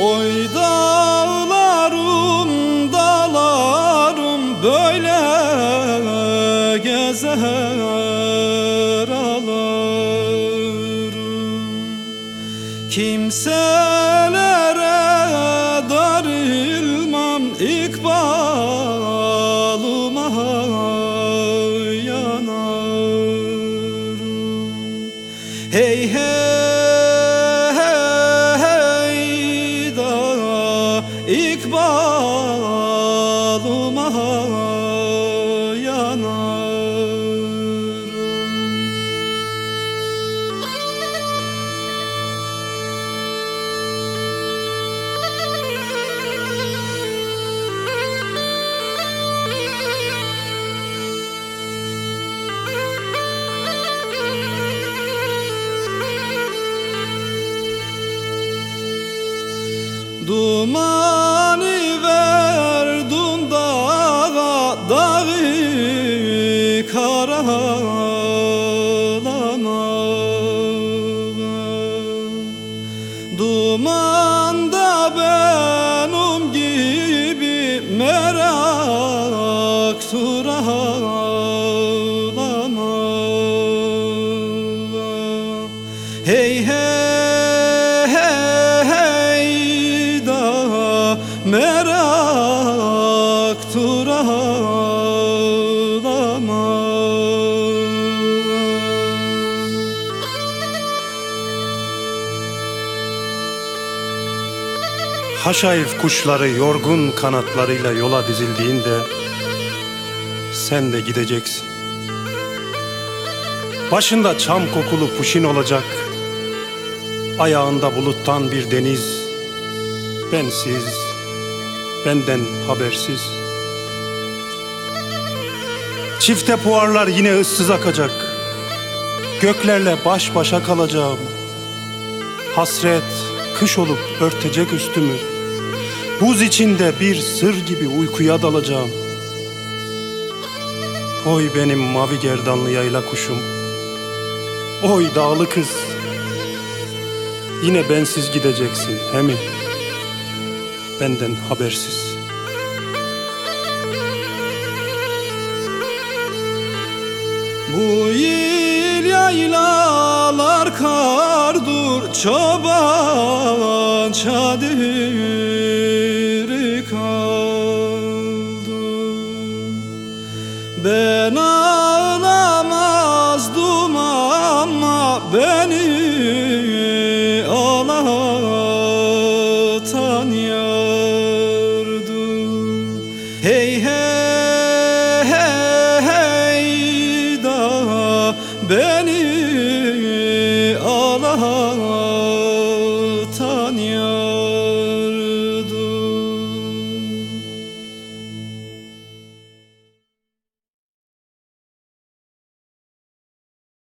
Oy dağlarım dağlarım böyle gezer ağlarım. Kimselere darılmam ikbalıma ikbalıma Dumanda benim gibi merak suralama Hey hey hey hey da merak Haşayif kuşları yorgun kanatlarıyla yola dizildiğinde sen de gideceksin. Başında çam kokulu puşin olacak. Ayağında buluttan bir deniz. Bensiz, benden habersiz. Çifte puarlar yine ıssız akacak. Göklerle baş başa kalacağım. Hasret kış olup örtecek üstümü. Buz içinde bir sır gibi uykuya dalacağım. Oy benim mavi gerdanlı yayla kuşum. Oy dağlı kız. Yine bensiz gideceksin he mi? Benden habersiz. Bu yıl yaylalar kardur çoban çadırı kaldı. Ben ağlamazdım ama beni ağlatan yardı. Hey hey hey hey da beni ağlatan